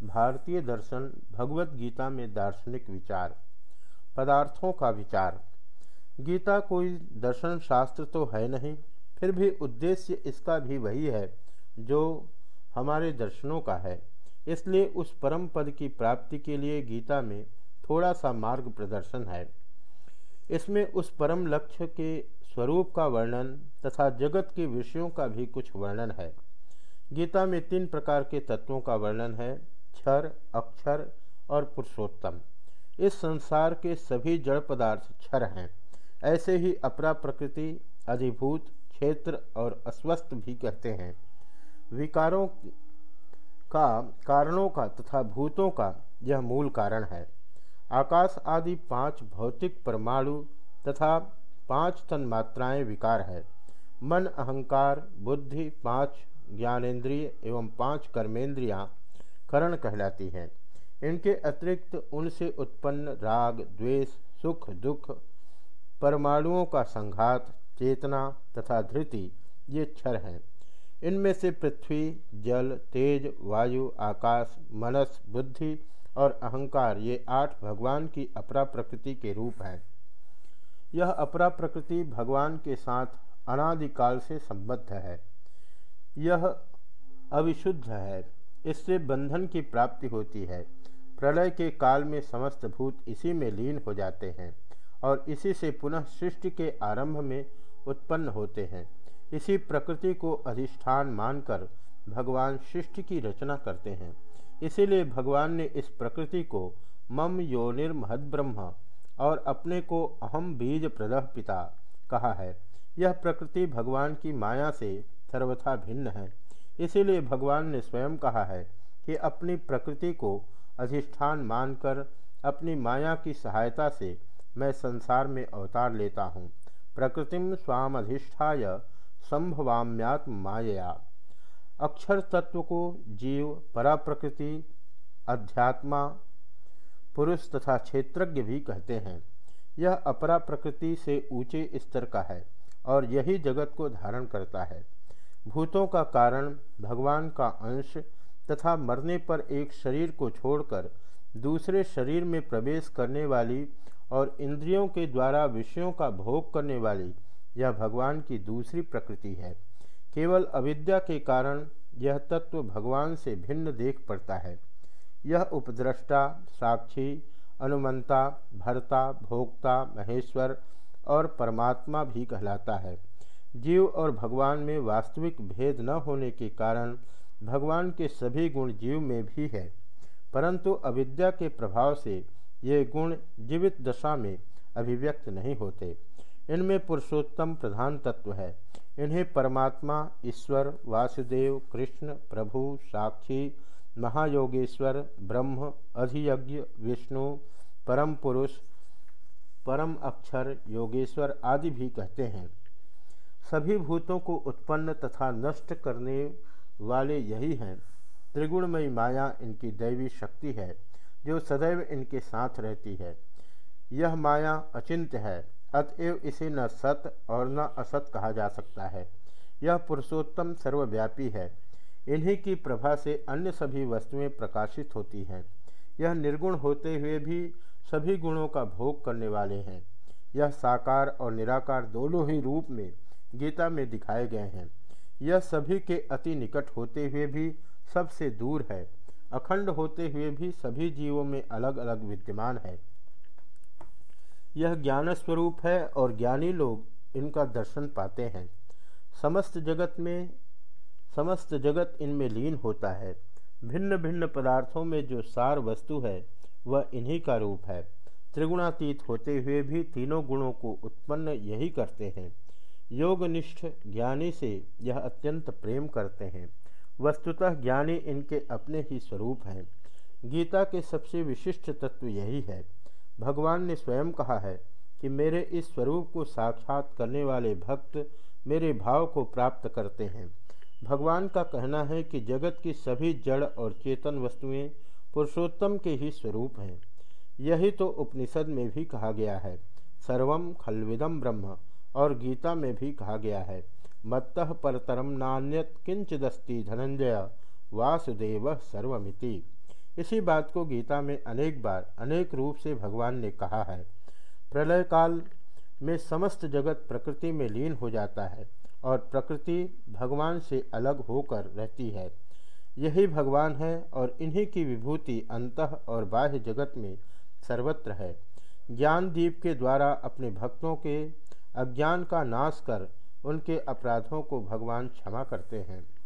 भारतीय दर्शन भगवत गीता में दार्शनिक विचार, पदार्थों का विचार। गीता कोई दर्शन शास्त्र तो है नहीं, फिर भी उद्देश्य इसका भी वही है जो हमारे दर्शनों का है। इसलिए उस परम पद की प्राप्ति के लिए गीता में थोड़ा सा मार्ग प्रदर्शन है। इसमें उस परम लक्ष्य के स्वरूप का वर्णन तथा जगत के विषयों का भी कुछ वर्णन है। गीता में तीन प्रकार के तत्वों का वर्णन है। क्षर, अक्षर और पुरुषोत्तम। इस संसार के सभी जड़ पदार्थ क्षर हैं। ऐसे ही अपरा प्रकृति, अधिभूत, क्षेत्र और अस्वस्थ भी कहते हैं। विकारों का, कारणों का तथा भूतों का यह मूल कारण है। आकाश आदि पाँच भौतिक परमाणु तथा पाँच तन मात्राएँ विकार है। मन अहंकार, बुद्धि पाँच ज्ञानेन्द्रिय एवं पाँच कर्मेंद्रियाँ करण कहलाती हैं। इनके अतिरिक्त उनसे उत्पन्न राग, द्वेष, सुख, दुख, परमाणुओं का संघात, चेतना तथा धृति, ये क्षर हैं। इनमें से पृथ्वी, जल, तेज, वायु, आकाश, मनस, बुद्धि और अहंकार, ये आठ भगवान की अपरा प्रकृति के रूप हैं। यह अपरा प्रकृति भगवान के साथ अनादिकाल से संबद्ध है। यह अविशुद्ध है। इससे बंधन की प्राप्ति होती है। प्रलय के काल में समस्त भूत इसी में लीन हो जाते हैं और इसी से पुनः सृष्टि के आरंभ में उत्पन्न होते हैं। इसी प्रकृति को अधिष्ठान मानकर भगवान सृष्टि की रचना करते हैं। इसीलिए भगवान ने इस प्रकृति को मम योनिर्महद ब्रह्म और अपने को अहम बीज प्रदह पिता कहा है। यह प्रकृति भगवान की माया से सर्वथा भिन्न है। इसीलिए भगवान ने स्वयं कहा है कि अपनी प्रकृति को अधिष्ठान मानकर अपनी माया की सहायता से मैं संसार में अवतार लेता हूँ। प्रकृतिम स्वामधिष्ठाय संभवाम्यात्म माया अक्षर तत्व को जीव परा प्रकृति अध्यात्मा, पुरुष तथा क्षेत्रज्ञ भी कहते हैं। यह अपरा प्रकृति से ऊँचे स्तर का है और यही जगत को धारण करता है। भूतों का कारण, भगवान का अंश तथा मरने पर एक शरीर को छोड़कर दूसरे शरीर में प्रवेश करने वाली और इंद्रियों के द्वारा विषयों का भोग करने वाली यह भगवान की दूसरी प्रकृति है। केवल अविद्या के कारण यह तत्व भगवान से भिन्न देख पड़ता है। यह उपद्रष्टा, साक्षी, अनुमंता, भरता, भोक्ता, महेश्वर और परमात्मा भी कहलाता है। जीव और भगवान में वास्तविक भेद न होने के कारण भगवान के सभी गुण जीव में भी है। परंतु अविद्या के प्रभाव से ये गुण जीवित दशा में अभिव्यक्त नहीं होते। इनमें पुरुषोत्तम प्रधान तत्व है। इन्हें परमात्मा, ईश्वर, वासुदेव, कृष्ण, प्रभु, साक्षी, महायोगेश्वर, ब्रह्म, अधियज्ञ, विष्णु, परम पुरुष, परम अक्षर, योगेश्वर आदि भी कहते हैं। सभी भूतों को उत्पन्न तथा नष्ट करने वाले यही हैं। त्रिगुणमयी माया इनकी दैवी शक्ति है, जो सदैव इनके साथ रहती है। यह माया अचिंत्य है, अतएव इसे न सत और न असत कहा जा सकता है। यह पुरुषोत्तम सर्वव्यापी है। इन्हीं की प्रभा से अन्य सभी वस्तुएँ प्रकाशित होती हैं। यह निर्गुण होते हुए भी सभी गुणों का भोग करने वाले हैं। यह साकार और निराकार दोनों ही रूप में गीता में दिखाए गए हैं। यह सभी के अति निकट होते हुए भी सबसे दूर है। अखंड होते हुए भी सभी जीवों में अलग अलग विद्यमान है। यह ज्ञान स्वरूप है और ज्ञानी लोग इनका दर्शन पाते हैं। समस्त जगत में, समस्त जगत इनमें लीन होता है। भिन्न भिन्न पदार्थों में जो सार वस्तु है, वह इन्हीं का रूप है। त्रिगुणातीत होते हुए भी तीनों गुणों को उत्पन्न यही करते हैं। योगनिष्ठ ज्ञानी से यह अत्यंत प्रेम करते हैं। वस्तुतः ज्ञानी इनके अपने ही स्वरूप हैं। गीता के सबसे विशिष्ट तत्व यही है। भगवान ने स्वयं कहा है कि मेरे इस स्वरूप को साक्षात करने वाले भक्त मेरे भाव को प्राप्त करते हैं। भगवान का कहना है कि जगत की सभी जड़ और चेतन वस्तुएँ पुरुषोत्तम के ही स्वरूप हैं। यही तो उपनिषद में भी कहा गया है। सर्वम खलविदम ब्रह्म। और गीता में भी कहा गया है। मत्त परतरम नान्यत किंचिदस्ति धनंजय, वासुदेव सर्वमिति। इसी बात को गीता में अनेक बार, अनेक रूप से भगवान ने कहा है। प्रलय काल में समस्त जगत प्रकृति में लीन हो जाता है और प्रकृति भगवान से अलग होकर रहती है। यही भगवान है और इन्हीं की विभूति अंतः और बाह्य जगत में सर्वत्र है। ज्ञान दीप के द्वारा अपने भक्तों के अज्ञान का नाश कर उनके अपराधों को भगवान क्षमा करते हैं।